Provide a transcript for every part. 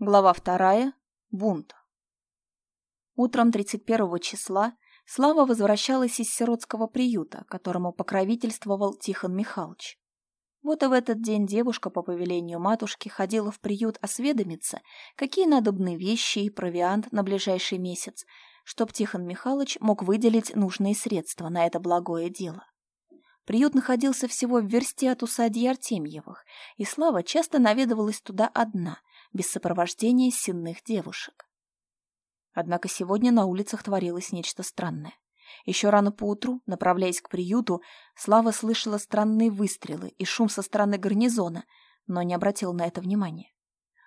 Глава вторая. Бунт. Утром 31 числа Слава возвращалась из сиротского приюта, которому покровительствовал Тихон Михайлович. Вот и в этот день девушка по повелению матушки ходила в приют осведомиться, какие надобны вещи и провиант на ближайший месяц, чтоб Тихон Михайлович мог выделить нужные средства на это благое дело. Приют находился всего в версте от усадьи Артемьевых, и Слава часто наведывалась туда одна, без сопровождения сенных девушек. Однако сегодня на улицах творилось нечто странное. Еще рано поутру, направляясь к приюту, Слава слышала странные выстрелы и шум со стороны гарнизона, но не обратила на это внимания.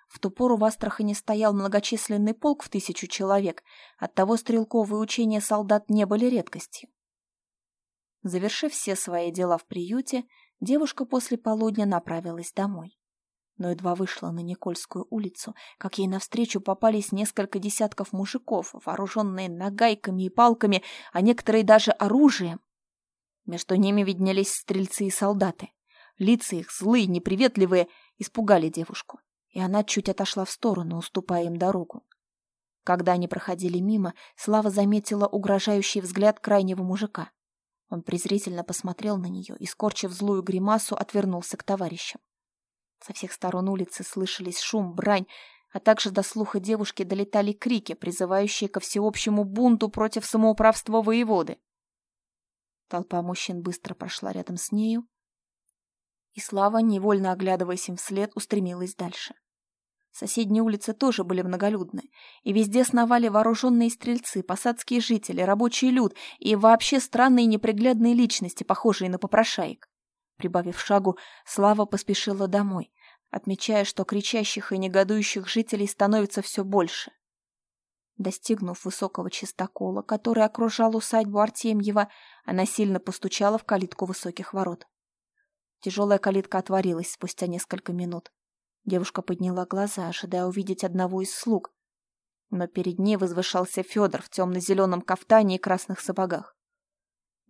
В ту пору в Астрахани стоял многочисленный полк в тысячу человек, оттого стрелковые учения солдат не были редкостью. Завершив все свои дела в приюте, девушка после полудня направилась домой но едва вышла на Никольскую улицу, как ей навстречу попались несколько десятков мужиков, вооруженные нагайками и палками, а некоторые даже оружием. Между ними виднелись стрельцы и солдаты. Лица их, злые, неприветливые, испугали девушку, и она чуть отошла в сторону, уступая им дорогу. Когда они проходили мимо, Слава заметила угрожающий взгляд крайнего мужика. Он презрительно посмотрел на нее и, скорчив злую гримасу, отвернулся к товарищам. Со всех сторон улицы слышались шум, брань, а также до слуха девушки долетали крики, призывающие ко всеобщему бунту против самоуправства воеводы. Толпа мужчин быстро прошла рядом с нею, и Слава, невольно оглядываясь им вслед, устремилась дальше. Соседние улицы тоже были многолюдны, и везде сновали вооруженные стрельцы, посадские жители, рабочий люд и вообще странные неприглядные личности, похожие на попрошаек. Прибавив шагу, Слава поспешила домой, отмечая, что кричащих и негодующих жителей становится все больше. Достигнув высокого чистокола, который окружал усадьбу Артемьева, она сильно постучала в калитку высоких ворот. Тяжелая калитка отворилась спустя несколько минут. Девушка подняла глаза, ожидая увидеть одного из слуг. Но перед ней возвышался Федор в темно-зеленом кафтане и красных сапогах.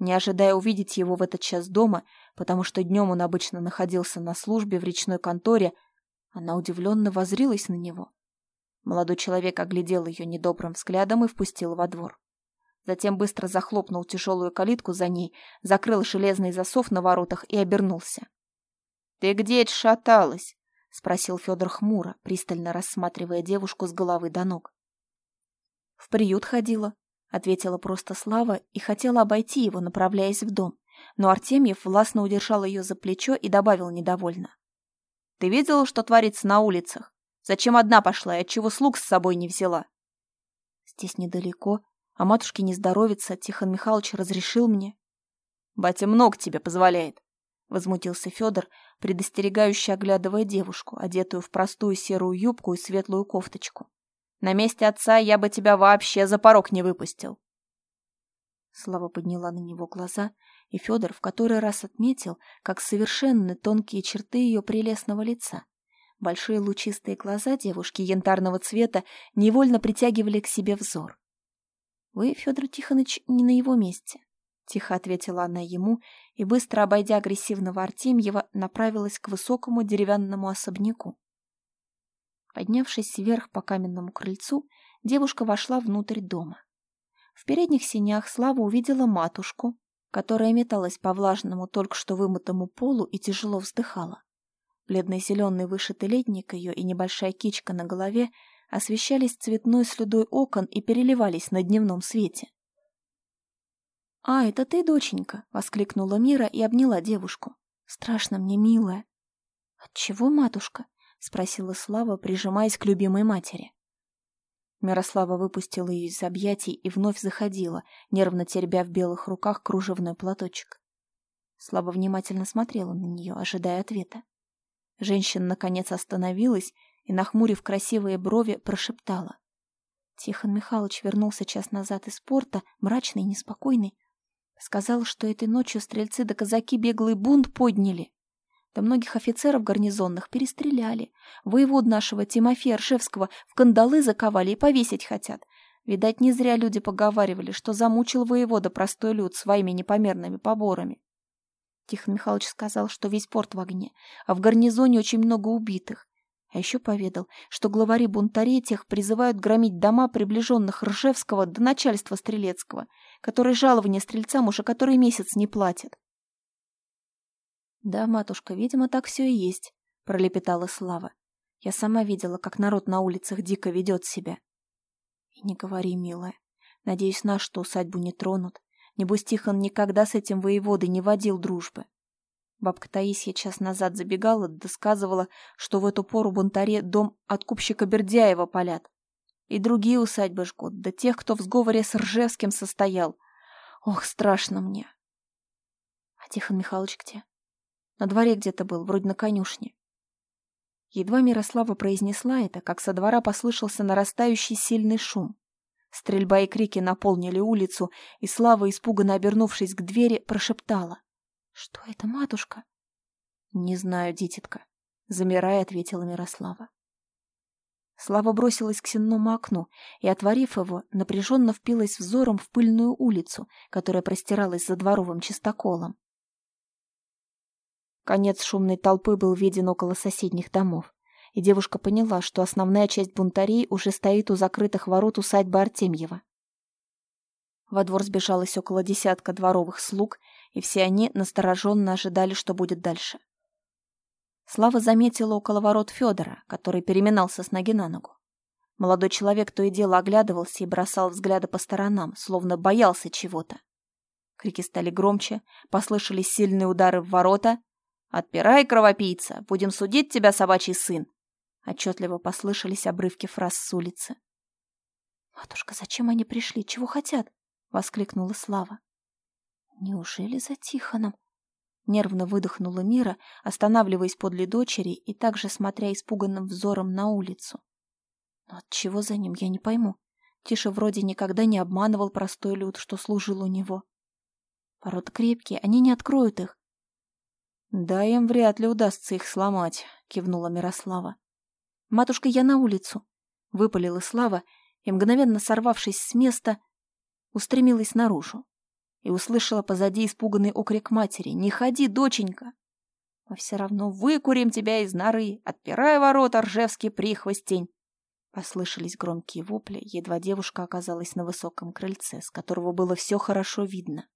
Не ожидая увидеть его в этот час дома, потому что днем он обычно находился на службе в речной конторе, она удивленно возрилась на него. Молодой человек оглядел ее недобрым взглядом и впустил во двор. Затем быстро захлопнул тяжелую калитку за ней, закрыл железный засов на воротах и обернулся. — Ты где шаталась? — спросил Федор хмуро, пристально рассматривая девушку с головы до ног. — В приют ходила, ответила просто Слава и хотела обойти его, направляясь в дом. Но Артемьев властно удержал ее за плечо и добавил недовольно. «Ты видела, что творится на улицах? Зачем одна пошла и отчего слуг с собой не взяла?» «Здесь недалеко, а матушке не здоровится, Тихон Михайлович разрешил мне». «Батя много тебе позволяет», — возмутился Федор, предостерегающе оглядывая девушку, одетую в простую серую юбку и светлую кофточку. На месте отца я бы тебя вообще за порог не выпустил. Слава подняла на него глаза, и Федор в который раз отметил, как совершенны тонкие черты ее прелестного лица. Большие лучистые глаза девушки янтарного цвета невольно притягивали к себе взор. «Вы, Федор Тихонович, не на его месте», — тихо ответила она ему и, быстро обойдя агрессивного Артемьева, направилась к высокому деревянному особняку. Поднявшись вверх по каменному крыльцу, девушка вошла внутрь дома. В передних синях Слава увидела матушку, которая металась по влажному, только что вымытому полу и тяжело вздыхала. Бледно-зеленый вышитый летник ее и небольшая кичка на голове освещались цветной слюдой окон и переливались на дневном свете. «А, это ты, доченька!» — воскликнула Мира и обняла девушку. «Страшно мне, милая!» «Отчего, матушка?» — спросила Слава, прижимаясь к любимой матери. Мирослава выпустила ее из объятий и вновь заходила, нервно теребя в белых руках кружевной платочек. Слава внимательно смотрела на нее, ожидая ответа. Женщина, наконец, остановилась и, нахмурив красивые брови, прошептала. Тихон Михайлович вернулся час назад из порта, мрачный неспокойный. Сказал, что этой ночью стрельцы да казаки беглый бунт подняли. Да многих офицеров гарнизонных перестреляли. Воевод нашего Тимофея Ршевского в кандалы заковали и повесить хотят. Видать, не зря люди поговаривали, что замучил воевода простой люд своими непомерными поборами. Тихон Михайлович сказал, что весь порт в огне, а в гарнизоне очень много убитых. А еще поведал, что главари бунтарей тех призывают громить дома приближенных Ржевского до начальства Стрелецкого, которые жалования стрельцам уже который месяц не платят. «Да, матушка, видимо, так все и есть», — пролепетала Слава. «Я сама видела, как народ на улицах дико ведет себя». «И не говори, милая. Надеюсь, нашу усадьбу не тронут. Небось, Тихон никогда с этим воеводой не водил дружбы. Бабка Таисия час назад забегала, досказывала, что в эту пору бунтаре дом откупщика Бердяева палят. И другие усадьбы жгут, да тех, кто в сговоре с Ржевским состоял. Ох, страшно мне. А Тихон Михайлович где? На дворе где-то был, вроде на конюшне. Едва Мирослава произнесла это, как со двора послышался нарастающий сильный шум. Стрельба и крики наполнили улицу, и Слава, испуганно обернувшись к двери, прошептала. «Что это, матушка?» «Не знаю, дитятка», — замирая, ответила Мирослава. Слава бросилась к сенному окну и, отворив его, напряженно впилась взором в пыльную улицу, которая простиралась за дворовым чистоколом. Конец шумной толпы был виден около соседних домов, и девушка поняла, что основная часть бунтарей уже стоит у закрытых ворот усадьбы Артемьева. Во двор сбежалось около десятка дворовых слуг и все они настороженно ожидали, что будет дальше. Слава заметила около ворот Федора, который переминался с ноги на ногу. Молодой человек то и дело оглядывался и бросал взгляды по сторонам, словно боялся чего-то. Крики стали громче, послышались сильные удары в ворота. «Отпирай, кровопийца! Будем судить тебя, собачий сын!» Отчетливо послышались обрывки фраз с улицы. «Матушка, зачем они пришли? Чего хотят?» — воскликнула Слава. Неужели за Тихоном? Нервно выдохнула Мира, останавливаясь подле дочери и также смотря испуганным взором на улицу. Но от чего за ним, я не пойму. Тише вроде никогда не обманывал простой люд, что служил у него. Ворота крепкие, они не откроют их. Да, им вряд ли удастся их сломать, кивнула Мирослава. Матушка, я на улицу, выпалила Слава и, мгновенно сорвавшись с места, устремилась наружу и услышала позади испуганный окрик матери. «Не ходи, доченька!» «Мы все равно выкурим тебя из норы! Отпирай ворота, ржевский прихвостень!» Послышались громкие вопли, едва девушка оказалась на высоком крыльце, с которого было все хорошо видно.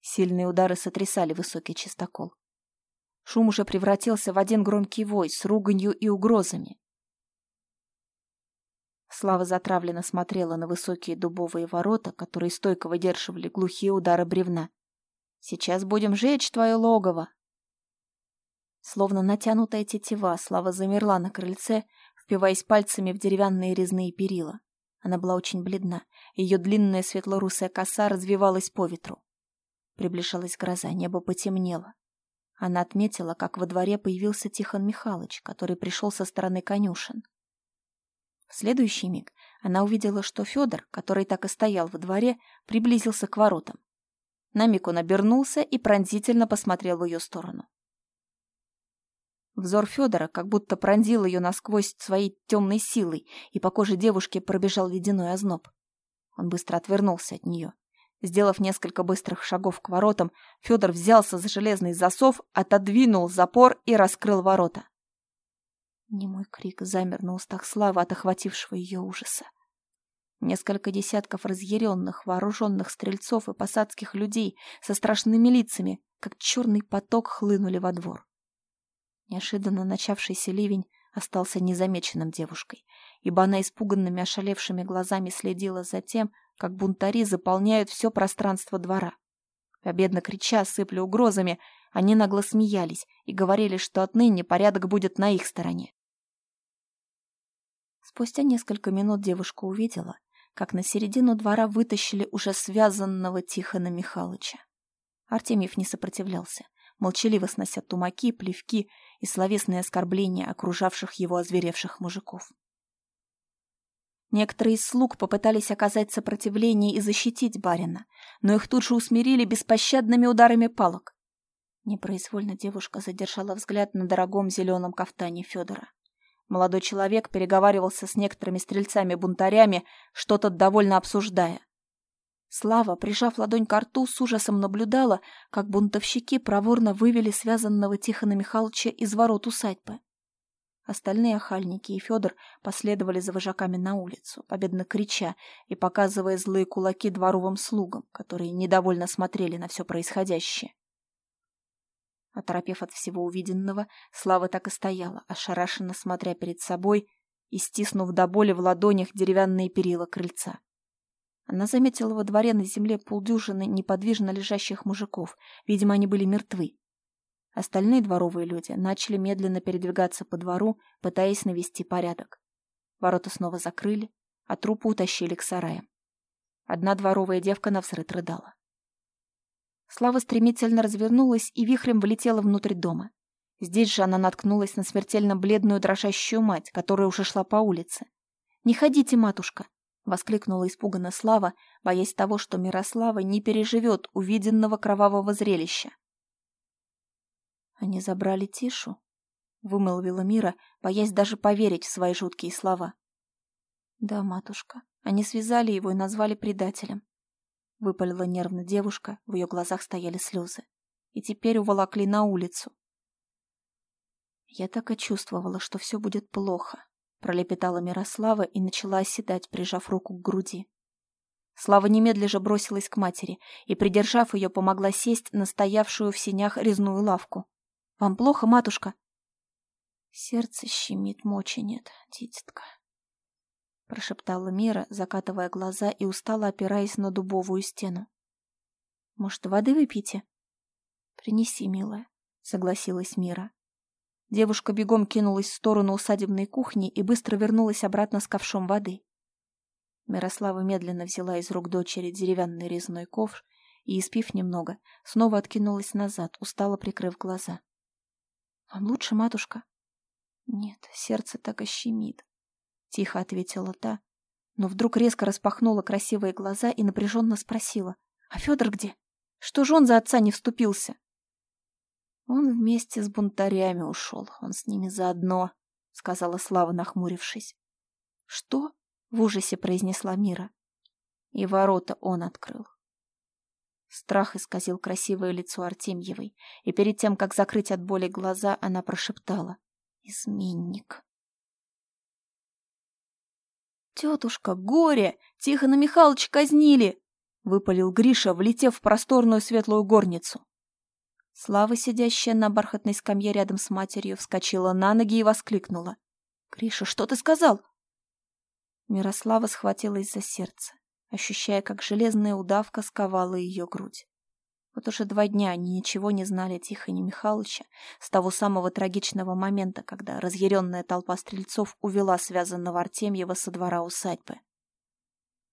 Сильные удары сотрясали высокий чистокол. Шум уже превратился в один громкий вой с руганью и угрозами. Слава затравленно смотрела на высокие дубовые ворота, которые стойко выдерживали глухие удары бревна. «Сейчас будем жечь твое логово!» Словно натянутая тетива, Слава замерла на крыльце, впиваясь пальцами в деревянные резные перила. Она была очень бледна, ее длинная светло-русая коса развивалась по ветру. Приближалась гроза, небо потемнело. Она отметила, как во дворе появился Тихон Михайлович, который пришел со стороны конюшен. В следующий миг она увидела, что Федор, который так и стоял во дворе, приблизился к воротам. На миг он обернулся и пронзительно посмотрел в ее сторону. Взор Федора как будто пронзил ее насквозь своей темной силой, и по коже девушки пробежал ледяной озноб. Он быстро отвернулся от нее. Сделав несколько быстрых шагов к воротам, Федор взялся за железный засов, отодвинул запор и раскрыл ворота. Немой крик замер на устах Славы от охватившего ее ужаса. Несколько десятков разъяренных, вооруженных стрельцов и посадских людей со страшными лицами, как черный поток, хлынули во двор. Неожиданно начавшийся ливень остался незамеченным девушкой, ибо она испуганными ошалевшими глазами следила за тем, как бунтари заполняют все пространство двора. Победно крича, сыпля угрозами, они нагло смеялись и говорили, что отныне порядок будет на их стороне. Спустя несколько минут девушка увидела, как на середину двора вытащили уже связанного Тихона Михайловича. Артемьев не сопротивлялся, молчаливо снося тумаки, плевки и словесные оскорбления окружавших его озверевших мужиков. Некоторые из слуг попытались оказать сопротивление и защитить барина, но их тут же усмирили беспощадными ударами палок. Непроизвольно девушка задержала взгляд на дорогом зеленом кафтане Федора. Молодой человек переговаривался с некоторыми стрельцами-бунтарями, что-то довольно обсуждая. Слава, прижав ладонь к рту, с ужасом наблюдала, как бунтовщики проворно вывели связанного Тихона Михайловича из ворот усадьбы. Остальные охальники и Федор последовали за вожаками на улицу, победно крича и показывая злые кулаки дворовым слугам, которые недовольно смотрели на все происходящее. Оторопев от всего увиденного, Слава так и стояла, ошарашенно смотря перед собой и стиснув до боли в ладонях деревянные перила крыльца. Она заметила во дворе на земле полдюжины неподвижно лежащих мужиков. Видимо, они были мертвы. Остальные дворовые люди начали медленно передвигаться по двору, пытаясь навести порядок. Ворота снова закрыли, а трупы утащили к сараям. Одна дворовая девка навсрыд рыдала. Слава стремительно развернулась и вихрем влетела внутрь дома. Здесь же она наткнулась на смертельно бледную дрожащую мать, которая уже шла по улице. «Не ходите, матушка!» — воскликнула испуганно Слава, боясь того, что Мирослава не переживет увиденного кровавого зрелища. «Они забрали Тишу?» — вымолвила Мира, боясь даже поверить в свои жуткие слова. «Да, матушка, они связали его и назвали предателем. Выпалила нервно девушка, в ее глазах стояли слезы. И теперь уволокли на улицу. Я так и чувствовала, что все будет плохо. Пролепетала Мирослава и начала оседать, прижав руку к груди. Слава немедля же бросилась к матери и, придержав ее, помогла сесть на стоявшую в синях резную лавку. «Вам плохо, матушка?» «Сердце щемит, мочи нет, дитятка», прошептала Мира, закатывая глаза и устало опираясь на дубовую стену. «Может, воды выпьете?» «Принеси, милая», — согласилась Мира. Девушка бегом кинулась в сторону усадебной кухни и быстро вернулась обратно с ковшом воды. Мирослава медленно взяла из рук дочери деревянный резной ковш и, испив немного, снова откинулась назад, устало прикрыв глаза. «Вам лучше, матушка?» «Нет, сердце так и щемит», Тихо ответила та, но вдруг резко распахнула красивые глаза и напряженно спросила. «А Федор где? Что же он за отца не вступился?» «Он вместе с бунтарями ушел, он с ними заодно», — сказала Слава, нахмурившись. «Что?» — в ужасе произнесла Мира. И ворота он открыл. Страх исказил красивое лицо Артемьевой, и перед тем, как закрыть от боли глаза, она прошептала. «Изменник». «Тетушка, горе! Тихона Михайловича казнили!» — выпалил Гриша, влетев в просторную светлую горницу. Слава, сидящая на бархатной скамье рядом с матерью, вскочила на ноги и воскликнула. «Гриша, что ты сказал?» Мирослава схватилась за сердце, ощущая, как железная удавка сковала ее грудь. Вот уже два дня они ничего не знали о Тихоне Михайловича с того самого трагичного момента, когда разъяренная толпа стрельцов увела связанного Артемьева со двора усадьбы.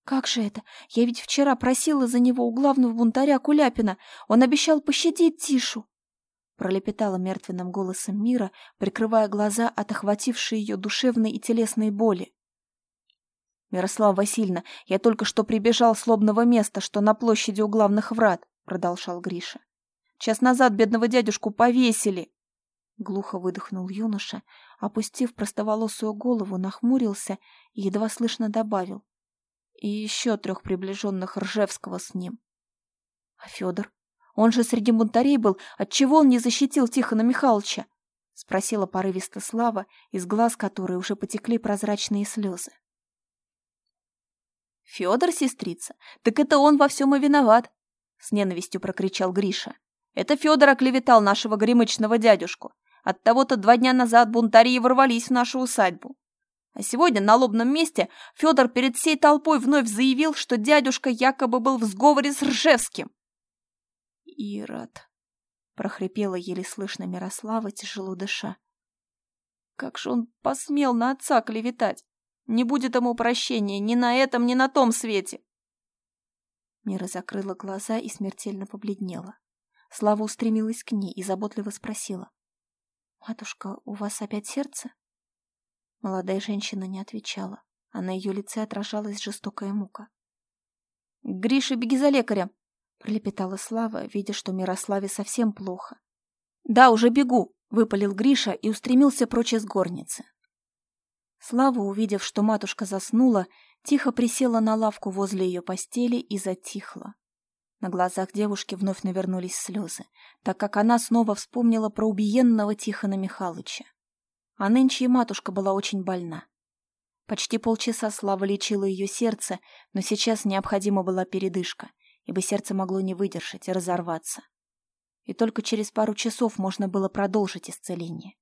«Как же это? Я ведь вчера просила за него у главного бунтаря Куляпина. Он обещал пощадить Тишу!» Пролепетала мертвенным голосом Мира, прикрывая глаза от охватившей ее душевной и телесной боли. «Мирослава Васильевна, я только что прибежал с лобного места, что на площади у главных врат продолжал Гриша. Час назад бедного дядюшку повесили. Глухо выдохнул юноша, опустив простоволосую голову, нахмурился и едва слышно добавил. И еще трех приближенных Ржевского с ним. А Федор? Он же среди бунтарей был. Отчего он не защитил Тихона Михайловича? Спросила порывисто Слава, из глаз которой уже потекли прозрачные слезы. Федор, сестрица, так это он во всем и виноват. С ненавистью прокричал Гриша. Это Федор оклеветал нашего горемычного дядюшку. От того-то два дня назад бунтари ворвались в нашу усадьбу. А сегодня на лобном месте Федор перед всей толпой вновь заявил, что дядюшка якобы был в сговоре с Ржевским. «Ирод!» — прохрипела еле слышно Мирослава, тяжело дыша. «Как же он посмел на отца клеветать! Не будет ему прощения ни на этом, ни на том свете!» Мира закрыла глаза и смертельно побледнела. Слава устремилась к ней и заботливо спросила. «Матушка, у вас опять сердце?» Молодая женщина не отвечала, а на ее лице отражалась жестокая мука. «Гриша, беги за лекарем!» — пролепетала Слава, видя, что Мирославе совсем плохо. «Да, уже бегу!» — выпалил Гриша и устремился прочь из горницы. Слава, увидев, что матушка заснула, тихо присела на лавку возле ее постели и затихла. На глазах девушки вновь навернулись слезы, так как она снова вспомнила про убиенного Тихона Михалыча. А нынче и матушка была очень больна. Почти полчаса Слава лечила ее сердце, но сейчас необходима была передышка, ибо сердце могло не выдержать и разорваться. И только через пару часов можно было продолжить исцеление.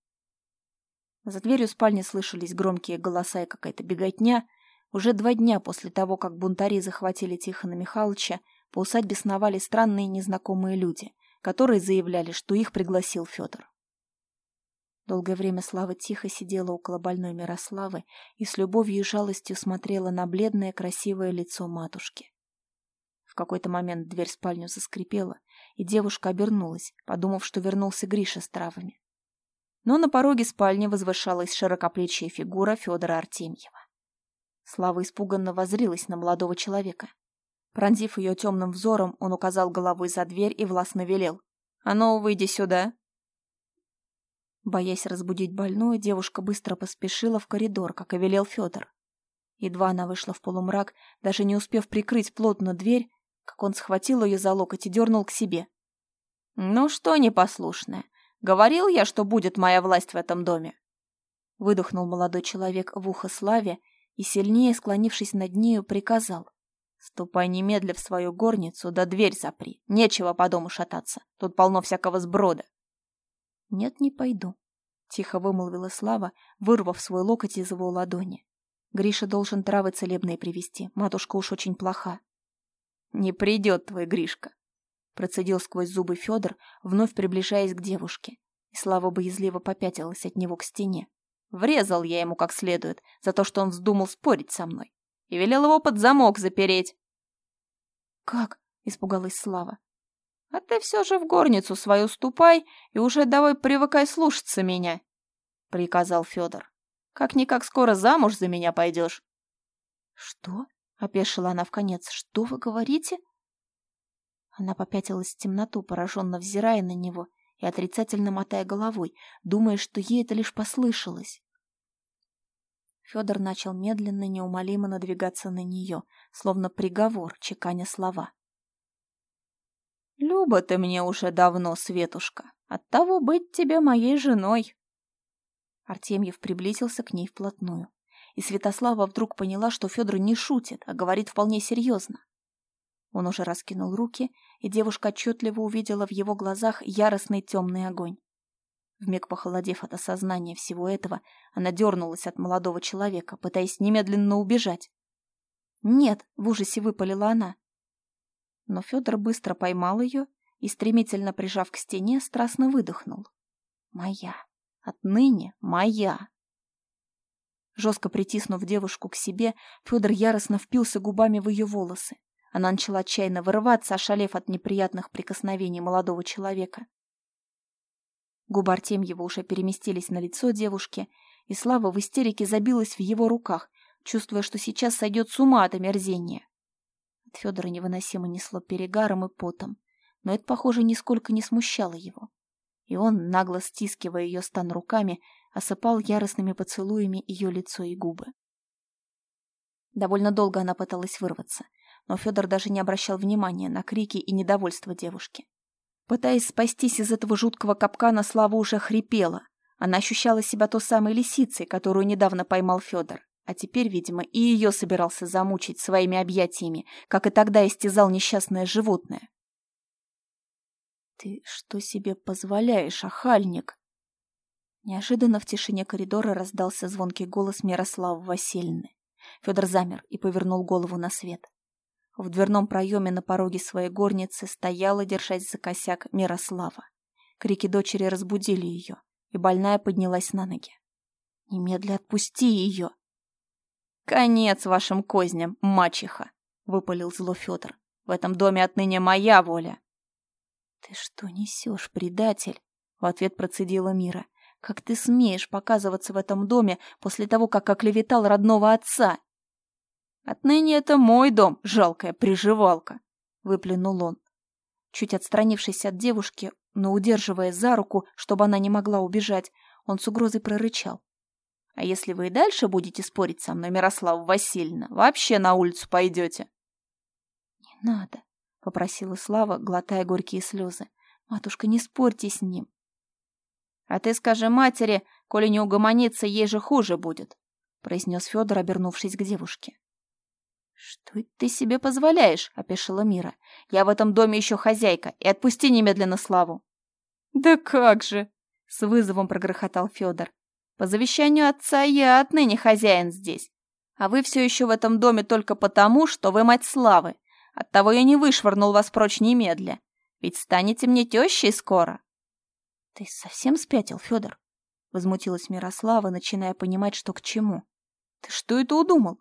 За дверью спальни слышались громкие голоса и какая-то беготня. Уже два дня после того, как бунтари захватили Тихона Михайловича, по усадьбе сновали странные незнакомые люди, которые заявляли, что их пригласил Федор. Долгое время Слава тихо сидела около больной Мирославы и с любовью и жалостью смотрела на бледное красивое лицо матушки. В какой-то момент дверь спальню заскрипела, и девушка обернулась, подумав, что вернулся Гриша с травами но на пороге спальни возвышалась широкоплечья фигура Федора Артемьева. Слава испуганно возрилась на молодого человека. Пронзив ее темным взором, он указал головой за дверь и властно велел. «А ну, выйди сюда!» Боясь разбудить больную, девушка быстро поспешила в коридор, как и велел Федор. Едва она вышла в полумрак, даже не успев прикрыть плотно дверь, как он схватил ее за локоть и дернул к себе. «Ну что, непослушная, Говорил я, что будет моя власть в этом доме. Выдохнул молодой человек в ухо Славе и, сильнее склонившись над нею, приказал. Ступай немедля в свою горницу, да дверь запри. Нечего по дому шататься. Тут полно всякого сброда. Нет, не пойду. Тихо вымолвила Слава, вырвав свой локоть из его ладони. Гриша должен травы целебные привезти. Матушка уж очень плоха. Не придет твой Гришка. Процедил сквозь зубы Федор, вновь приближаясь к девушке. И Слава боязливо попятилась от него к стене. Врезал я ему как следует за то, что он вздумал спорить со мной. И велел его под замок запереть. «Как?» — испугалась Слава. «А ты все же в горницу свою ступай и уже давай привыкай слушаться меня», — приказал Федор. «Как-никак скоро замуж за меня пойдешь». «Что?» — опешила она в конец. «Что вы говорите?» Она попятилась в темноту, пораженно взирая на него и отрицательно мотая головой, думая, что ей это лишь послышалось. Федор начал медленно, неумолимо надвигаться на нее, словно приговор, чеканя слова. «Люба ты мне уже давно, Светушка, оттого быть тебе моей женой!» Артемьев приблизился к ней вплотную, и Святослава вдруг поняла, что Федор не шутит, а говорит вполне серьезно. Он уже раскинул руки, и девушка отчетливо увидела в его глазах яростный темный огонь. Вмиг похолодев от осознания всего этого, она дернулась от молодого человека, пытаясь немедленно убежать. «Нет!» — в ужасе выпалила она. Но Федор быстро поймал ее и, стремительно прижав к стене, страстно выдохнул. «Моя! Отныне моя!» Жестко притиснув девушку к себе, Федор яростно впился губами в ее волосы. Она начала отчаянно вырываться, ошалев от неприятных прикосновений молодого человека. Губы Артемьева уже переместились на лицо девушки, и Слава в истерике забилась в его руках, чувствуя, что сейчас сойдет с ума от омерзения. От Федора невыносимо несло перегаром и потом, но это, похоже, нисколько не смущало его. И он, нагло стискивая ее стан руками, осыпал яростными поцелуями ее лицо и губы. Довольно долго она пыталась вырваться, но Федор даже не обращал внимания на крики и недовольство девушки. Пытаясь спастись из этого жуткого капкана, Слава уже хрипела. Она ощущала себя той самой лисицей, которую недавно поймал Федор. А теперь, видимо, и ее собирался замучить своими объятиями, как и тогда истязал несчастное животное. «Ты что себе позволяешь, охальник?» Неожиданно в тишине коридора раздался звонкий голос Мирославы Васильевны. Федор замер и повернул голову на свет. В дверном проеме на пороге своей горницы стояла, держась за косяк, Мирослава. Крики дочери разбудили ее, и больная поднялась на ноги. «Немедля отпусти ее!» «Конец вашим козням, мачеха!» — выпалил зло Федор. «В этом доме отныне моя воля!» «Ты что несешь, предатель?» — в ответ процедила Мира. «Как ты смеешь показываться в этом доме после того, как оклеветал родного отца?» Отныне это мой дом, жалкая приживалка, выплюнул он. Чуть отстранившись от девушки, но удерживая за руку, чтобы она не могла убежать, он с угрозой прорычал. А если вы и дальше будете спорить со мной, Мирослава Васильевна, вообще на улицу пойдете. Не надо, попросила Слава, глотая горькие слезы. Матушка, не спорьте с ним. А ты скажи матери, Коли не угомонится, ей же хуже будет», — произнес Федор, обернувшись к девушке. «Что ты себе позволяешь?» — опешила Мира. «Я в этом доме еще хозяйка, и отпусти немедленно Славу». «Да как же!» — с вызовом прогрохотал Федор. «По завещанию отца я отныне хозяин здесь. А вы все еще в этом доме только потому, что вы мать Славы. Оттого я не вышвырнул вас прочь немедля. Ведь станете мне тещей скоро». «Ты совсем спятил, Федор?» — возмутилась Мирослава, начиная понимать, что к чему. «Ты что это удумал?»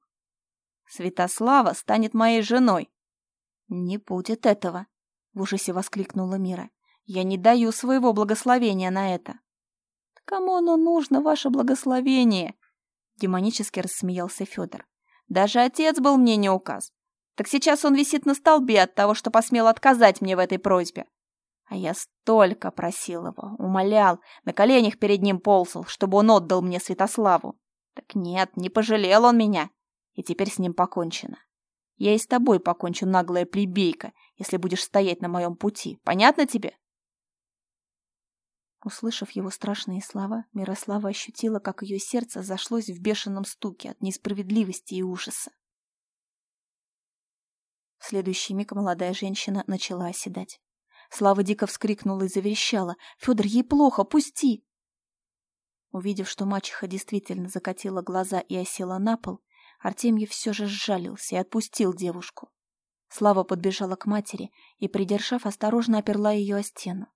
Святослава станет моей женой. Не будет этого, в ужасе воскликнула Мира. Я не даю своего благословения на это. Кому оно нужно, ваше благословение? Демонически рассмеялся Федор. Даже отец был мне не указ. Так сейчас он висит на столбе от того, что посмел отказать мне в этой просьбе. А я столько просил его, умолял, на коленях перед ним ползал, чтобы он отдал мне Святославу. Так нет, не пожалел он меня и теперь с ним покончено. Я и с тобой покончу, наглая плебейка, если будешь стоять на моем пути. Понятно тебе?» Услышав его страшные слова, Мирослава ощутила, как ее сердце зашлось в бешеном стуке от несправедливости и ужаса. В следующий миг молодая женщина начала оседать. Слава дико вскрикнула и заверещала. «Федор, ей плохо, пусти!» Увидев, что мачеха действительно закатила глаза и осела на пол, Артемьев все же сжалился и отпустил девушку. Слава подбежала к матери и, придержав, осторожно оперла ее о стену.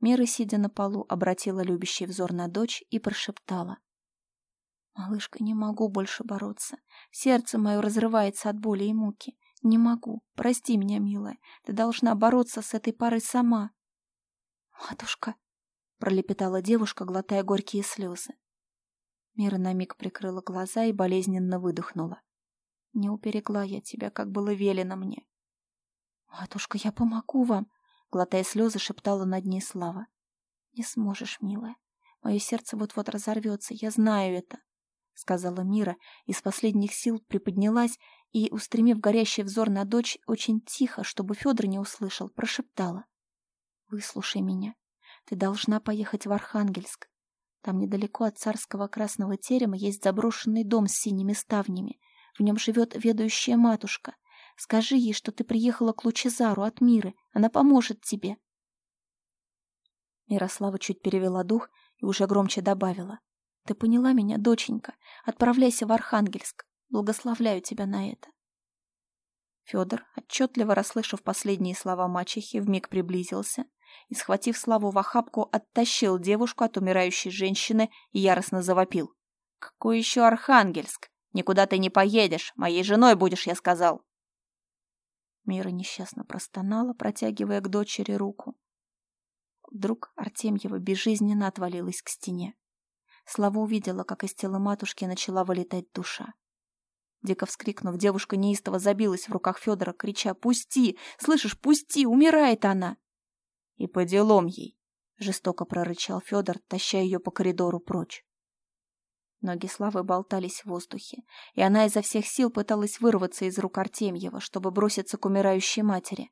Мира, сидя на полу, обратила любящий взор на дочь и прошептала. «Малышка, не могу больше бороться. Сердце мое разрывается от боли и муки. Не могу. Прости меня, милая. Ты должна бороться с этой парой сама». «Матушка», — пролепетала девушка, глотая горькие слезы. Мира на миг прикрыла глаза и болезненно выдохнула. Не уперегла я тебя, как было велено мне. «Матушка, я помогу вам!» Глотая слезы, шептала над ней Слава. «Не сможешь, милая. Мое сердце вот-вот разорвется, я знаю это!» Сказала Мира, и с последних сил приподнялась и, устремив горящий взор на дочь, очень тихо, чтобы Федор не услышал, прошептала. «Выслушай меня. Ты должна поехать в Архангельск. Там недалеко от царского красного терема есть заброшенный дом с синими ставнями. В нем живет ведущая матушка. Скажи ей, что ты приехала к Лучезару от Миры. Она поможет тебе. Мирослава чуть перевела дух и уже громче добавила. Ты поняла меня, доченька? Отправляйся в Архангельск. Благословляю тебя на это. Федор, отчетливо расслышав последние слова мачехи, вмиг приблизился и, схватив Славу в охапку, оттащил девушку от умирающей женщины и яростно завопил. «Какой еще Архангельск? Никуда ты не поедешь, моей женой будешь, я сказал!» Мира несчастно простонала, протягивая к дочери руку. Вдруг Артемьева безжизненно отвалилась к стене. Слава увидела, как из тела матушки начала вылетать душа. Дико вскрикнув, девушка неистово забилась в руках Федора, крича «Пусти! Слышишь, пусти! Умирает она!» И по делам ей, жестоко прорычал Федор, таща ее по коридору прочь. Ноги Славы болтались в воздухе, и она изо всех сил пыталась вырваться из рук Артемьева, чтобы броситься к умирающей матери.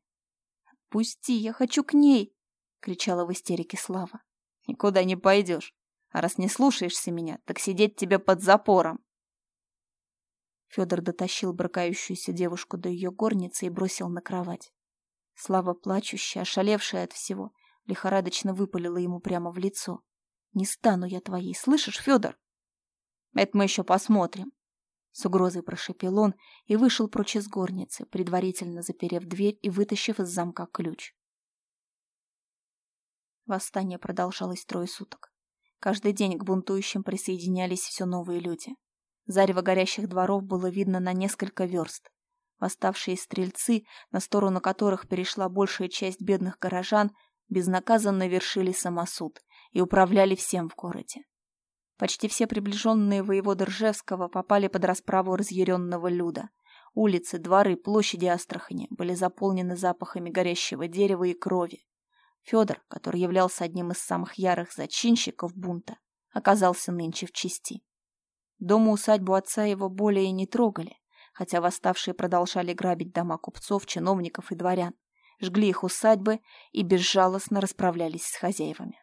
«Пусти, я хочу к ней!» — кричала в истерике Слава. «Никуда не пойдешь. А раз не слушаешься меня, так сидеть тебе под запором!» Федор дотащил брыкающуюся девушку до ее горницы и бросил на кровать. Слава, плачущая, ошалевшая от всего, лихорадочно выпалила ему прямо в лицо. «Не стану я твоей, слышишь, Федор?» «Это мы еще посмотрим», — с угрозой прошепел он и вышел прочь из горницы, предварительно заперев дверь и вытащив из замка ключ. Восстание продолжалось трое суток. Каждый день к бунтующим присоединялись все новые люди. Зарево горящих дворов было видно на несколько верст. Восставшие стрельцы, на сторону которых перешла большая часть бедных горожан, безнаказанно вершили самосуд и управляли всем в городе. Почти все приближенные воеводы Ржевского попали под расправу разъяренного люда. Улицы, дворы, площади Астрахани были заполнены запахами горящего дерева и крови. Федор, который являлся одним из самых ярых зачинщиков бунта, оказался нынче в чести. Дому-усадьбу отца его более не трогали, хотя восставшие продолжали грабить дома купцов, чиновников и дворян, жгли их усадьбы и безжалостно расправлялись с хозяевами.